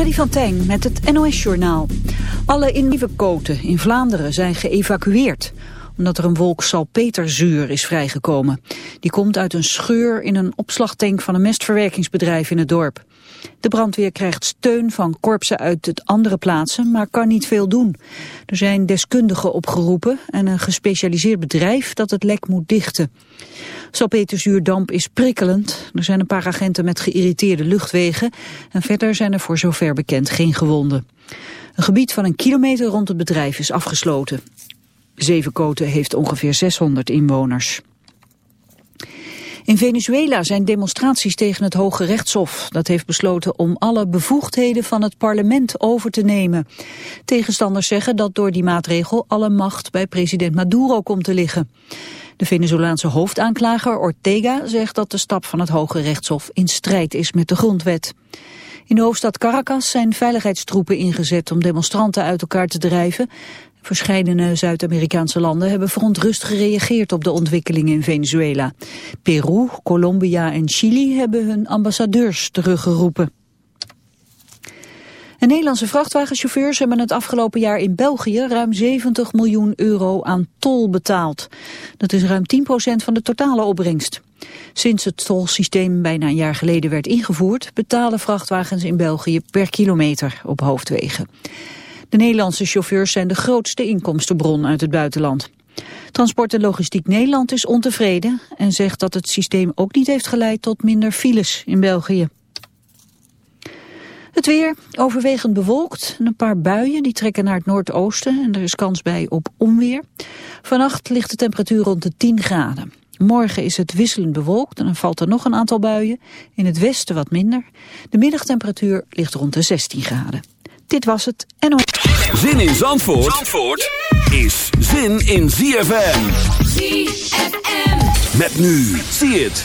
Freddy van Tijn met het NOS-journaal. Alle innievenkoten in Vlaanderen zijn geëvacueerd omdat er een wolk salpeterzuur is vrijgekomen. Die komt uit een scheur in een opslagtank van een mestverwerkingsbedrijf in het dorp. De brandweer krijgt steun van korpsen uit het andere plaatsen, maar kan niet veel doen. Er zijn deskundigen opgeroepen en een gespecialiseerd bedrijf dat het lek moet dichten. Salpeterzuurdamp is prikkelend. Er zijn een paar agenten met geïrriteerde luchtwegen. En verder zijn er voor zover bekend geen gewonden. Een gebied van een kilometer rond het bedrijf is afgesloten. Zevenkoten heeft ongeveer 600 inwoners. In Venezuela zijn demonstraties tegen het Hoge Rechtshof. Dat heeft besloten om alle bevoegdheden van het parlement over te nemen. Tegenstanders zeggen dat door die maatregel alle macht bij president Maduro komt te liggen. De Venezolaanse hoofdaanklager Ortega zegt dat de stap van het Hoge Rechtshof in strijd is met de grondwet. In de hoofdstad Caracas zijn veiligheidstroepen ingezet om demonstranten uit elkaar te drijven. Verscheidene Zuid-Amerikaanse landen hebben verontrust gereageerd op de ontwikkelingen in Venezuela. Peru, Colombia en Chili hebben hun ambassadeurs teruggeroepen. En Nederlandse vrachtwagenchauffeurs hebben het afgelopen jaar in België ruim 70 miljoen euro aan tol betaald. Dat is ruim 10% van de totale opbrengst. Sinds het tolsysteem bijna een jaar geleden werd ingevoerd, betalen vrachtwagens in België per kilometer op hoofdwegen. De Nederlandse chauffeurs zijn de grootste inkomstenbron uit het buitenland. Transport en Logistiek Nederland is ontevreden en zegt dat het systeem ook niet heeft geleid tot minder files in België. Het weer overwegend bewolkt. Een paar buien die trekken naar het noordoosten en er is kans bij op onweer. Vannacht ligt de temperatuur rond de 10 graden. Morgen is het wisselend bewolkt en dan valt er nog een aantal buien. In het westen wat minder. De middagtemperatuur ligt rond de 16 graden. Dit was het en... Zin in Zandvoort, Zandvoort is zin in ZFM. ZFM. Met nu, zie het.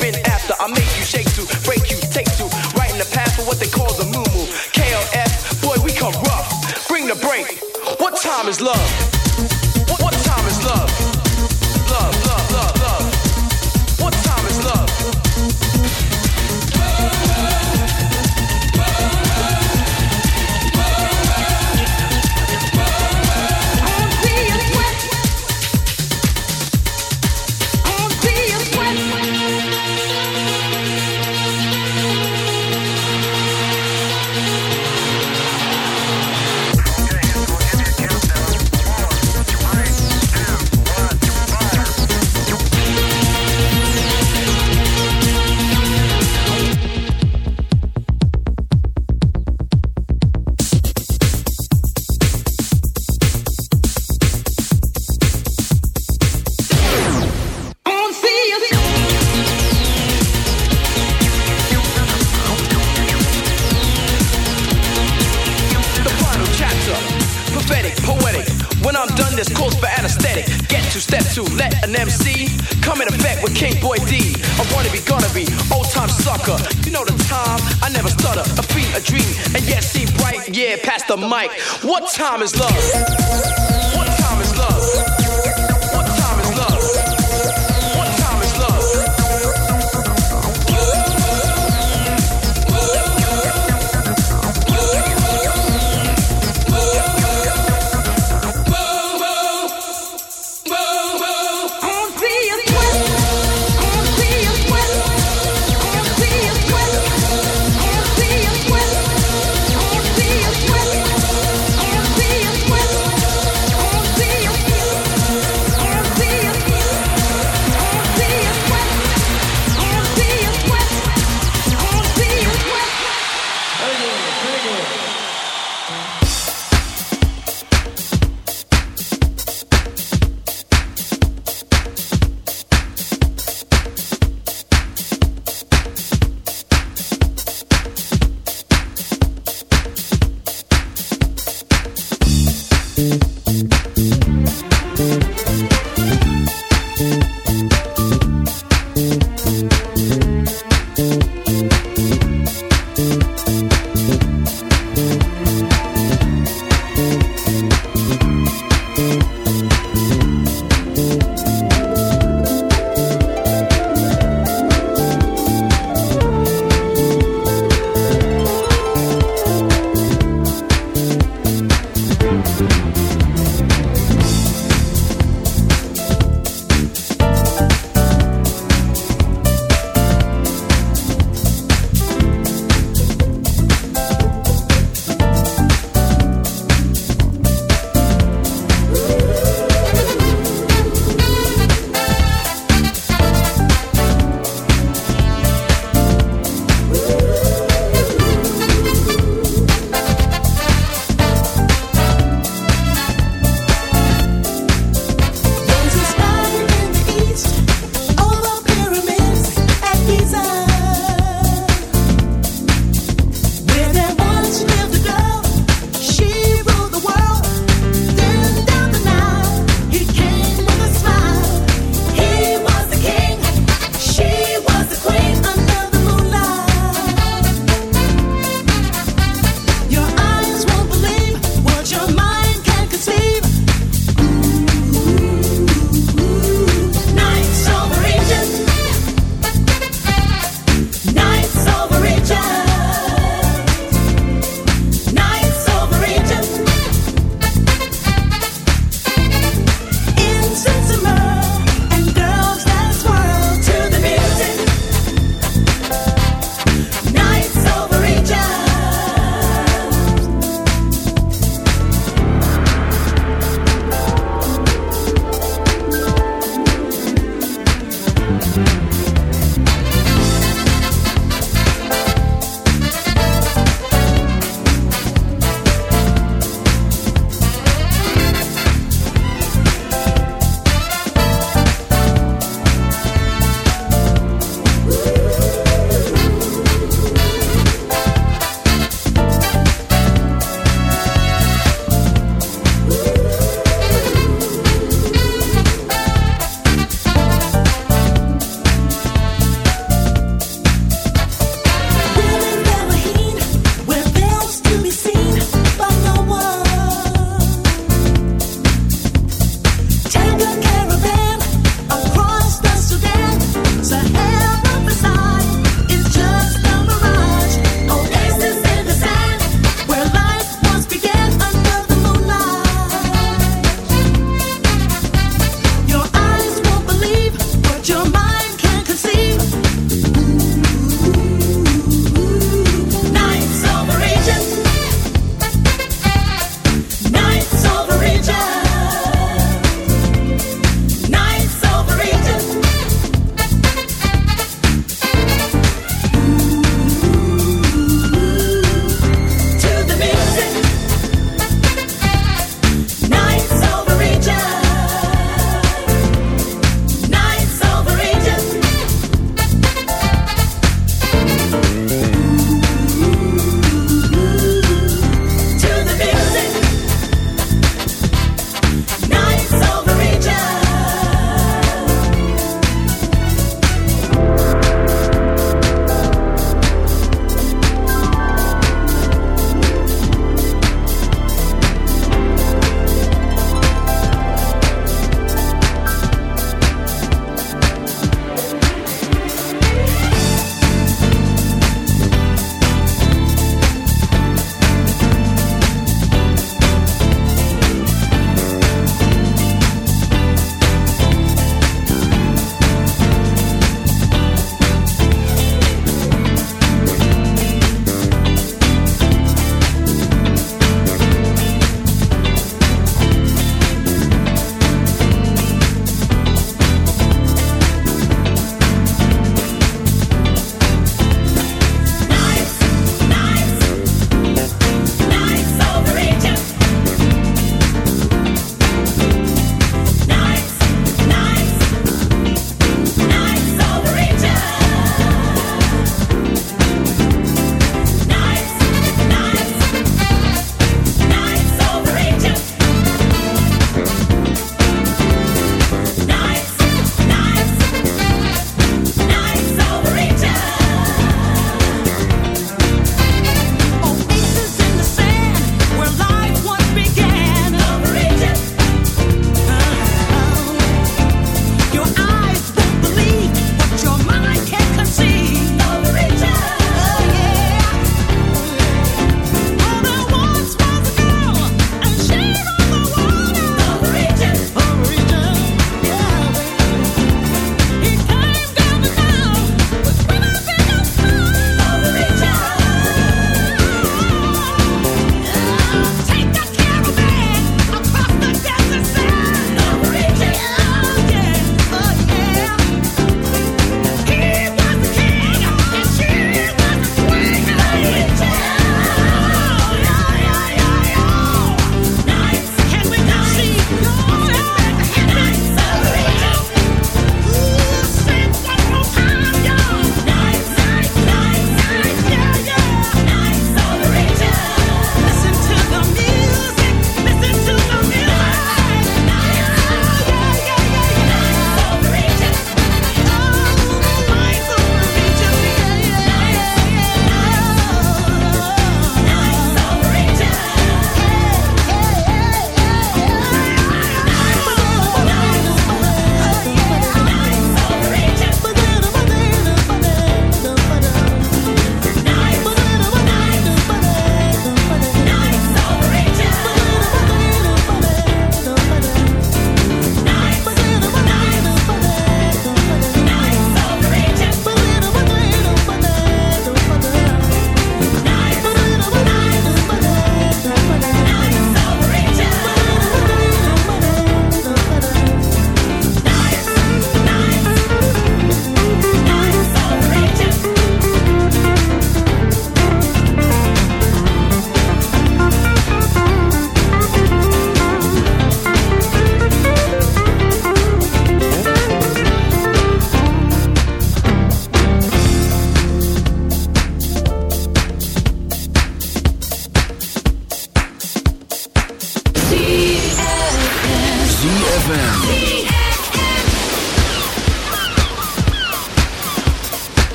been after. I make you shake to, break you, take to, right in the path for what they call the moo moo. KLF, boy, we come rough. Bring the break. What time is love? Time is love?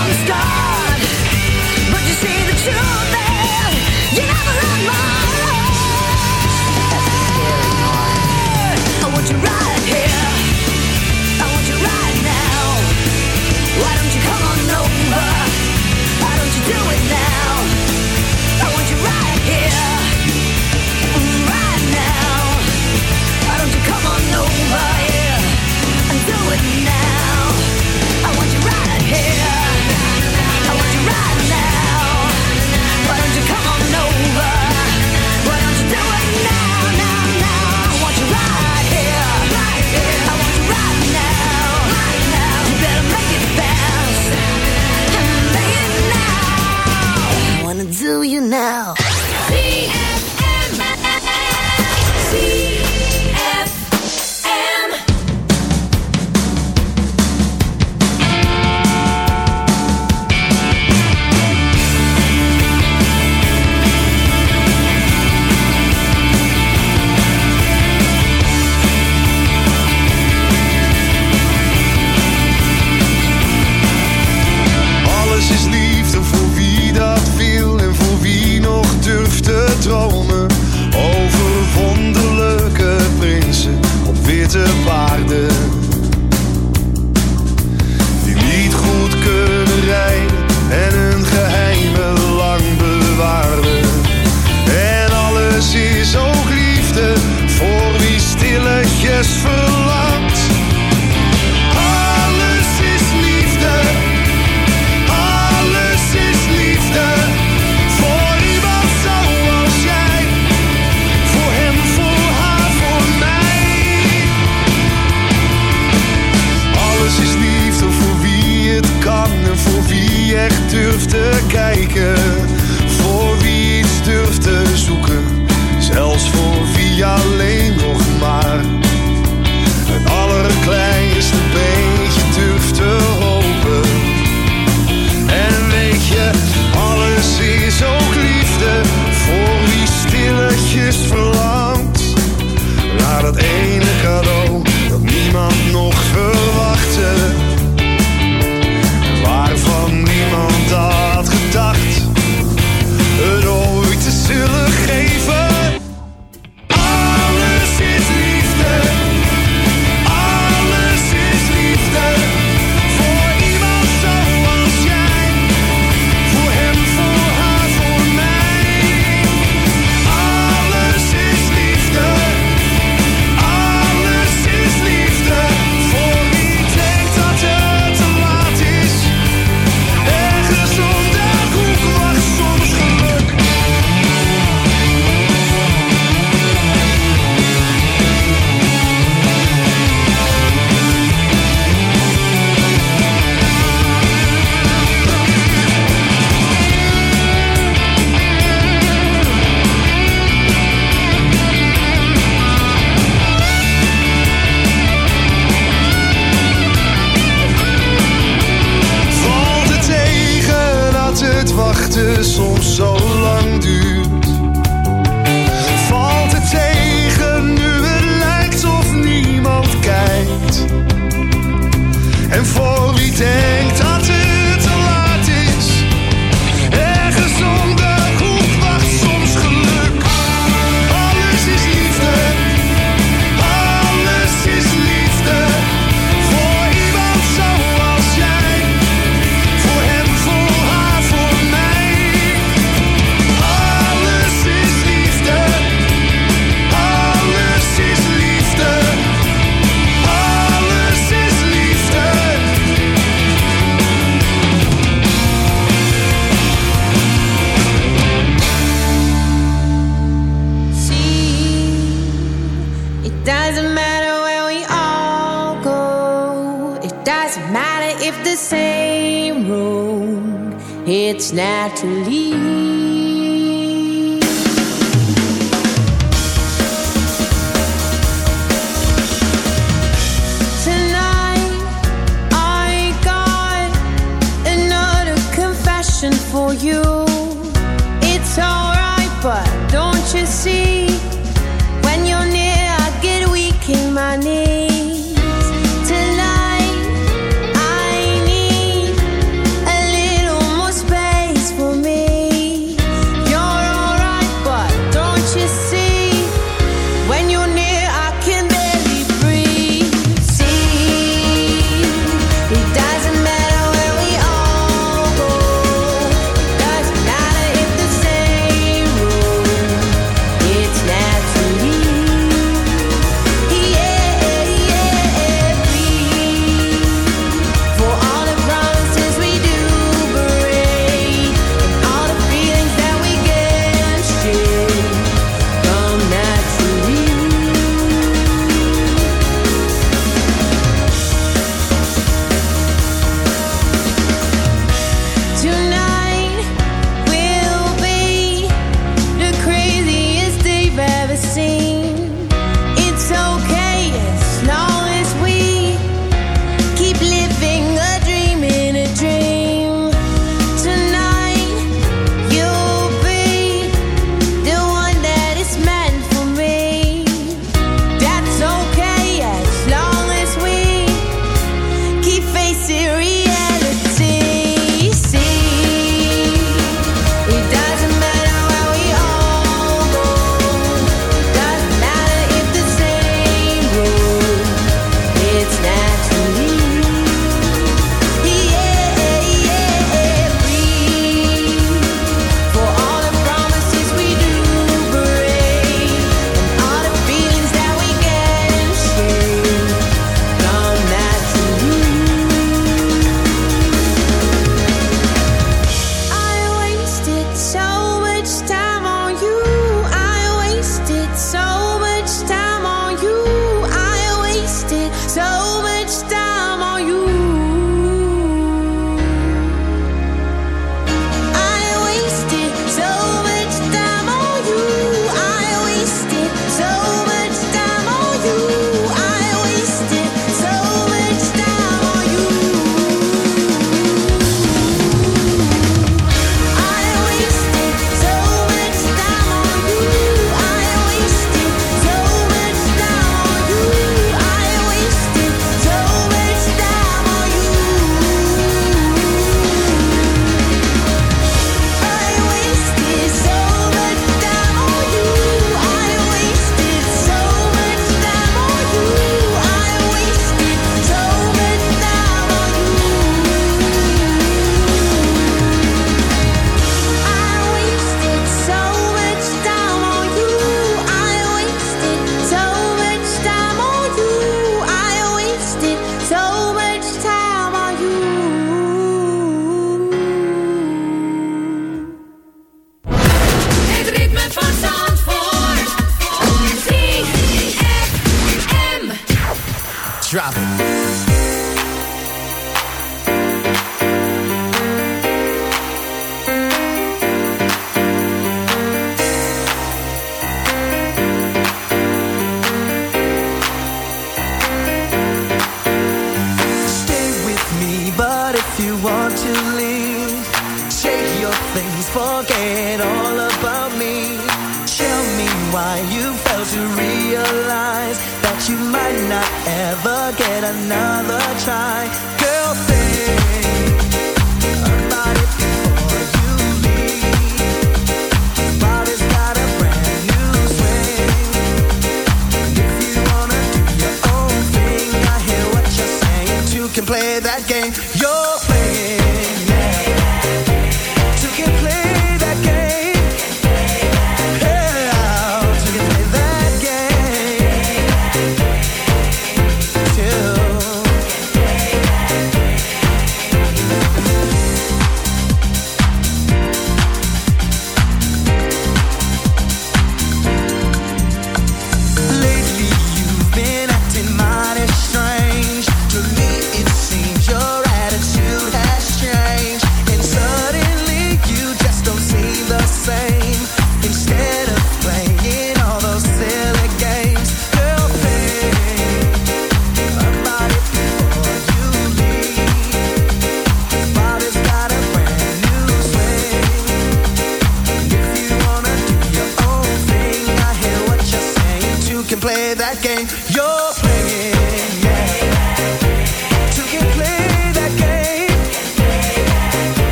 from the sky.